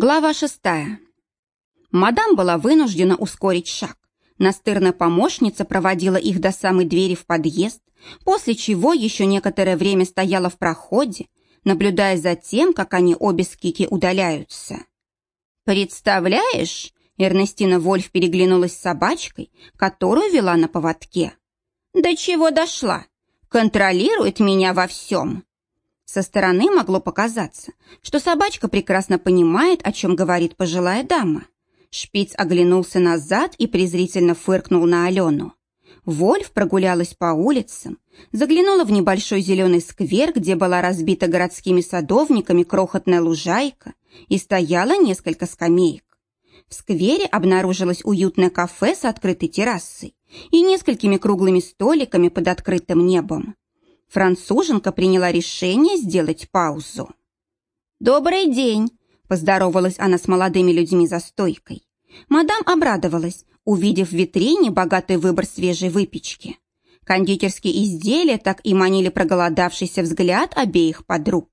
Глава шестая. Мадам была вынуждена ускорить шаг. Настырная помощница проводила их до самой двери в подъезд, после чего еще некоторое время стояла в проходе, наблюдая за тем, как они обе с Кики удаляются. «Представляешь?» Эрнестина Вольф переглянулась с собачкой, которую вела на поводке. «До чего дошла? Контролирует меня во всем!» Со стороны могло показаться, что собачка прекрасно понимает, о чем говорит пожилая дама. Шпиц оглянулся назад и презрительно фыркнул на Алену. Вольф прогулялась по улицам, заглянула в небольшой зеленый сквер, где была разбита городскими садовниками крохотная лужайка и стояло несколько скамеек. В сквере обнаружилось уютное кафе с открытой террасой и несколькими круглыми столиками под открытым небом француженка приняла решение сделать паузу. «Добрый день!» – поздоровалась она с молодыми людьми за стойкой. Мадам обрадовалась, увидев в витрине богатый выбор свежей выпечки. Кондитерские изделия так и манили проголодавшийся взгляд обеих подруг.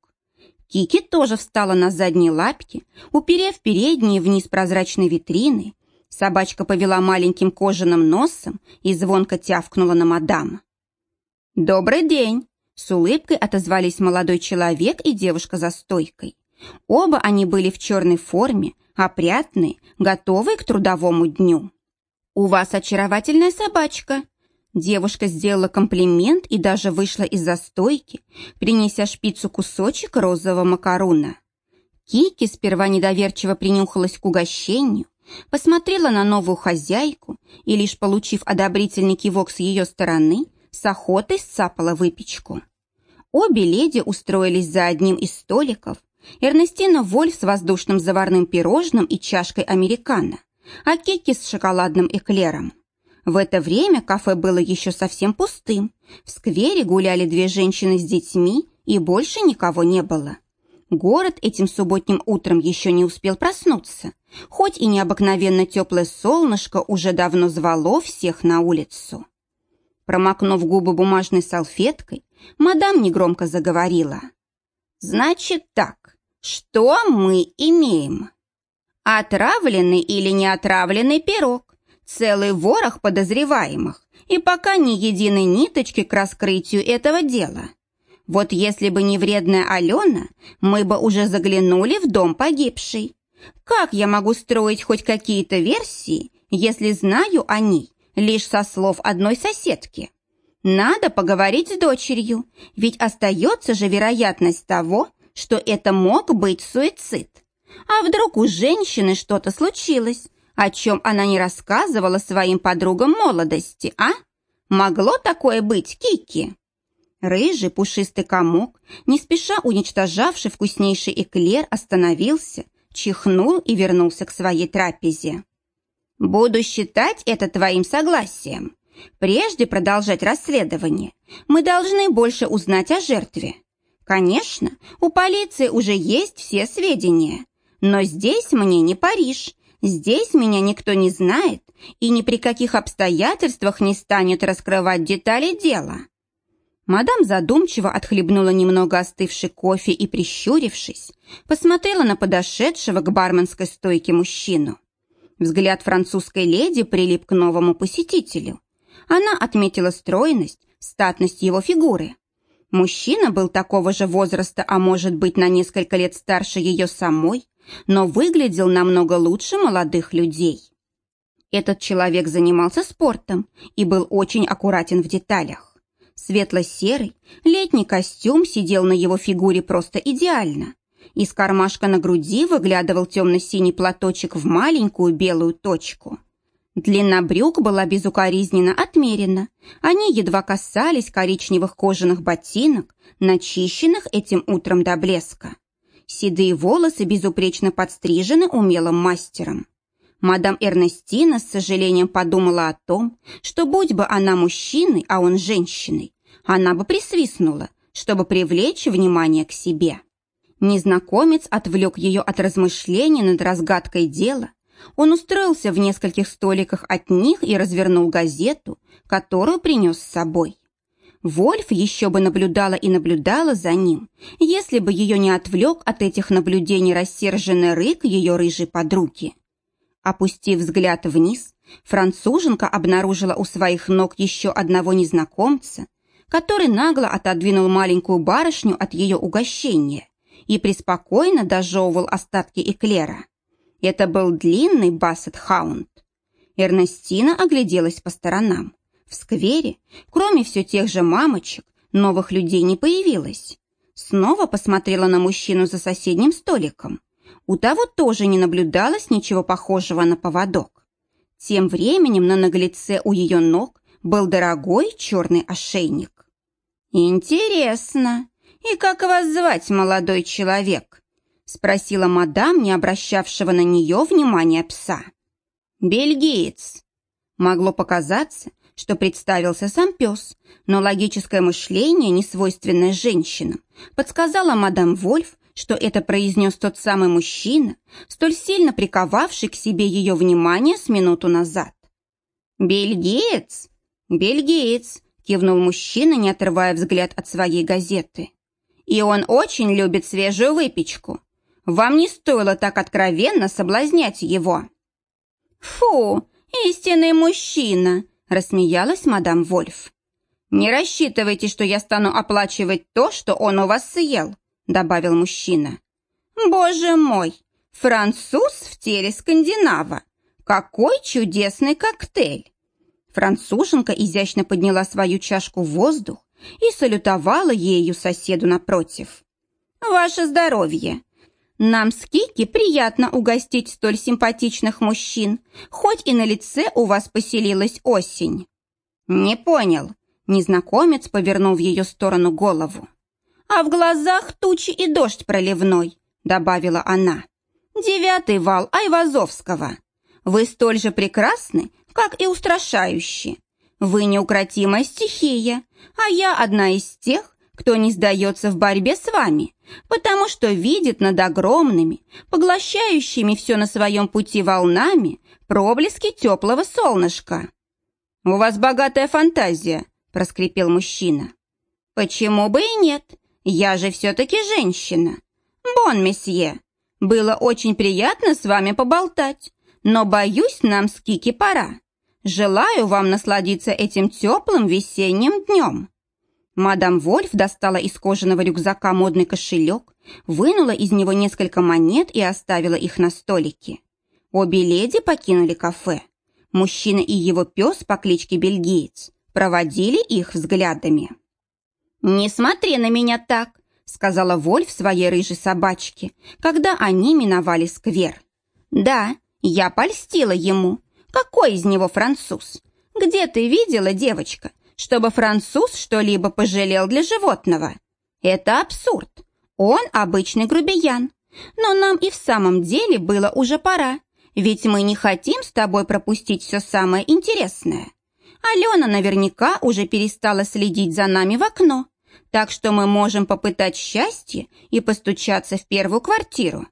Кики тоже встала на задние лапки, уперев передние вниз прозрачной витрины. Собачка повела маленьким кожаным носом и звонко тявкнула на мадам. «Добрый день!» С улыбкой отозвались молодой человек и девушка за стойкой. Оба они были в черной форме, опрятные, готовые к трудовому дню. «У вас очаровательная собачка!» Девушка сделала комплимент и даже вышла из-за стойки, принеся шпицу кусочек розового макаруна. Кики сперва недоверчиво принюхалась к угощению, посмотрела на новую хозяйку и, лишь получив одобрительный кивок с ее стороны, с охотой сцапала выпечку. Обе леди устроились за одним из столиков. Эрнестина Вольф с воздушным заварным пирожным и чашкой американо, а Кики с шоколадным эклером. В это время кафе было еще совсем пустым. В сквере гуляли две женщины с детьми, и больше никого не было. Город этим субботним утром еще не успел проснуться, хоть и необыкновенно теплое солнышко уже давно звало всех на улицу. Промокнув губы бумажной салфеткой, мадам негромко заговорила. «Значит так, что мы имеем? Отравленный или неотравленный пирог, целый ворох подозреваемых и пока ни единой ниточки к раскрытию этого дела. Вот если бы не вредная Алена, мы бы уже заглянули в дом погибшей. Как я могу строить хоть какие-то версии, если знаю о ней лишь со слов одной соседки. Надо поговорить с дочерью, ведь остается же вероятность того, что это мог быть суицид. А вдруг у женщины что-то случилось, о чем она не рассказывала своим подругам молодости, а? Могло такое быть, Кики? Рыжий пушистый комок, не спеша уничтожавший вкуснейший эклер, остановился, чихнул и вернулся к своей трапезе. Буду считать это твоим согласием. Прежде продолжать расследование, мы должны больше узнать о жертве. Конечно, у полиции уже есть все сведения, но здесь мне не Париж, здесь меня никто не знает и ни при каких обстоятельствах не станет раскрывать детали дела. Мадам задумчиво отхлебнула немного остывший кофе и, прищурившись, посмотрела на подошедшего к барменской стойке мужчину. Взгляд французской леди прилип к новому посетителю. Она отметила стройность, статность его фигуры. Мужчина был такого же возраста, а может быть на несколько лет старше ее самой, но выглядел намного лучше молодых людей. Этот человек занимался спортом и был очень аккуратен в деталях. Светло-серый летний костюм сидел на его фигуре просто идеально. Из кармашка на груди выглядывал темно-синий платочек в маленькую белую точку. Длина брюк была безукоризненно отмерена. Они едва касались коричневых кожаных ботинок, начищенных этим утром до блеска. Седые волосы безупречно подстрижены умелым мастером. Мадам Эрнестина с сожалением подумала о том, что будь бы она мужчиной, а он женщиной, она бы присвистнула, чтобы привлечь внимание к себе. Незнакомец отвлек ее от размышлений над разгадкой дела. Он устроился в нескольких столиках от них и развернул газету, которую принес с собой. Вольф еще бы наблюдала и наблюдала за ним, если бы ее не отвлек от этих наблюдений рассерженный рык ее рыжей подруги. Опустив взгляд вниз, француженка обнаружила у своих ног еще одного незнакомца, который нагло отодвинул маленькую барышню от ее угощения и преспокойно дожевывал остатки эклера. Это был длинный бассет-хаунд. Эрнестина огляделась по сторонам. В сквере, кроме все тех же мамочек, новых людей не появилось. Снова посмотрела на мужчину за соседним столиком. У того тоже не наблюдалось ничего похожего на поводок. Тем временем на наглеце у ее ног был дорогой черный ошейник. «Интересно, и как вас звать, молодой человек?» спросила мадам, не обращавшего на нее внимания пса. «Бельгиец». Могло показаться, что представился сам пес, но логическое мышление, несвойственное женщинам, подсказало мадам Вольф, что это произнес тот самый мужчина, столь сильно приковавший к себе ее внимание с минуту назад. «Бельгиец? Бельгиец!» – кивнул мужчина, не отрывая взгляд от своей газеты. «И он очень любит свежую выпечку. Вам не стоило так откровенно соблазнять его». «Фу, истинный мужчина!» – рассмеялась мадам Вольф. «Не рассчитывайте, что я стану оплачивать то, что он у вас съел», – добавил мужчина. «Боже мой! Француз в теле скандинава! Какой чудесный коктейль!» Француженка изящно подняла свою чашку в воздух и салютовала ею соседу напротив. «Ваше здоровье! Нам с Кики приятно угостить столь симпатичных мужчин, хоть и на лице у вас поселилась осень». «Не понял», — незнакомец повернул в ее сторону голову. «А в глазах тучи и дождь проливной», — добавила она. «Девятый вал Айвазовского. Вы столь же прекрасны, как и устрашающие. Вы неукротимая стихия, а я одна из тех, кто не сдается в борьбе с вами, потому что видит над огромными, поглощающими все на своем пути волнами, проблески теплого солнышка. «У вас богатая фантазия», — проскрипел мужчина. «Почему бы и нет? Я же все-таки женщина. Бон, месье, было очень приятно с вами поболтать, но, боюсь, нам с Кики пора. Желаю вам насладиться этим теплым весенним днем». Мадам Вольф достала из кожаного рюкзака модный кошелек, вынула из него несколько монет и оставила их на столике. Обе леди покинули кафе. Мужчина и его пес по кличке Бельгиец проводили их взглядами. «Не смотри на меня так», — сказала Вольф своей рыжей собачке, когда они миновали сквер. «Да, я польстила ему. Какой из него француз? Где ты видела, девочка, чтобы француз что-либо пожалел для животного. Это абсурд. Он обычный грубиян. Но нам и в самом деле было уже пора, ведь мы не хотим с тобой пропустить все самое интересное. Алена наверняка уже перестала следить за нами в окно, так что мы можем попытать счастье и постучаться в первую квартиру.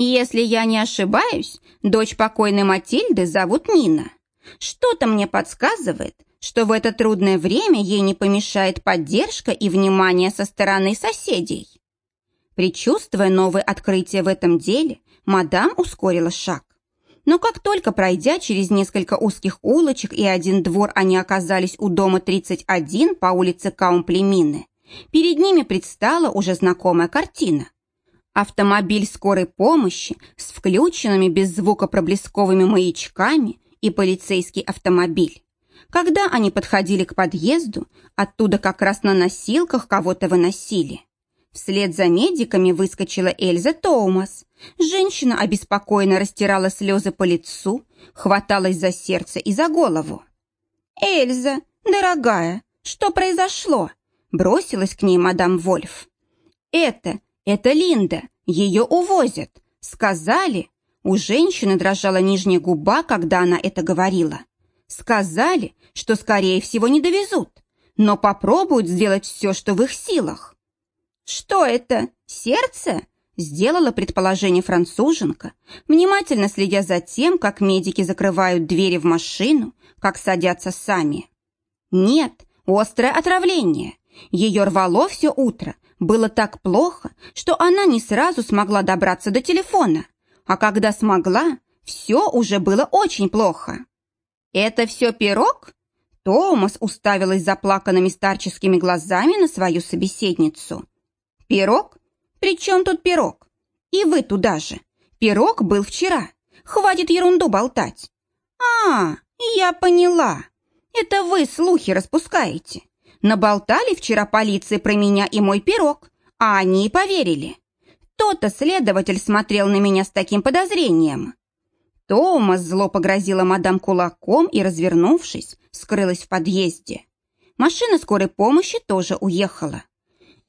Если я не ошибаюсь, дочь покойной Матильды зовут Нина. Что-то мне подсказывает, что в это трудное время ей не помешает поддержка и внимание со стороны соседей. Причувствуя новое открытие в этом деле, мадам ускорила шаг. Но как только пройдя через несколько узких улочек и один двор, они оказались у дома 31 по улице Каумплемины, перед ними предстала уже знакомая картина. Автомобиль скорой помощи с включенными без звука проблесковыми маячками и полицейский автомобиль. Когда они подходили к подъезду, оттуда как раз на носилках кого-то выносили. Вслед за медиками выскочила Эльза Тоумас. Женщина обеспокоенно растирала слезы по лицу, хваталась за сердце и за голову. «Эльза, дорогая, что произошло?» Бросилась к ней мадам Вольф. «Это, это Линда, ее увозят. Сказали». У женщины дрожала нижняя губа, когда она это говорила. Сказали, что, скорее всего, не довезут, но попробуют сделать все, что в их силах. «Что это? Сердце?» – сделала предположение француженка, внимательно следя за тем, как медики закрывают двери в машину, как садятся сами. «Нет, Острое отравление. Ее рвало все утро. Было так плохо, что она не сразу смогла добраться до телефона. А когда смогла, все уже было очень плохо. «Это все пирог?» Томас уставилась заплаканными старческими глазами на свою собеседницу. «Пирог? При чем тут пирог? И вы туда же. Пирог был вчера. Хватит ерунду болтать». «А, я поняла. Это вы слухи распускаете. Наболтали вчера полиции про меня и мой пирог, а они и поверили. То-то следователь смотрел на меня с таким подозрением». Томас зло погрозила мадам кулаком и, развернувшись, скрылась в подъезде. Машина скорой помощи тоже уехала.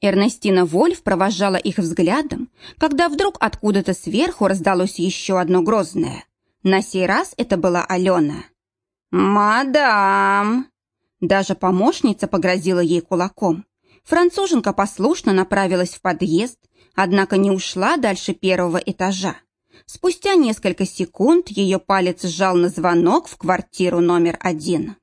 Эрнестина Вольф провожала их взглядом, когда вдруг откуда-то сверху раздалось еще одно грозное. На сей раз это была Алена. «Мадам!» Даже помощница погрозила ей кулаком. Француженка послушно направилась в подъезд, однако не ушла дальше первого этажа. Спустя несколько секунд ее палец сжал на звонок в квартиру номер один.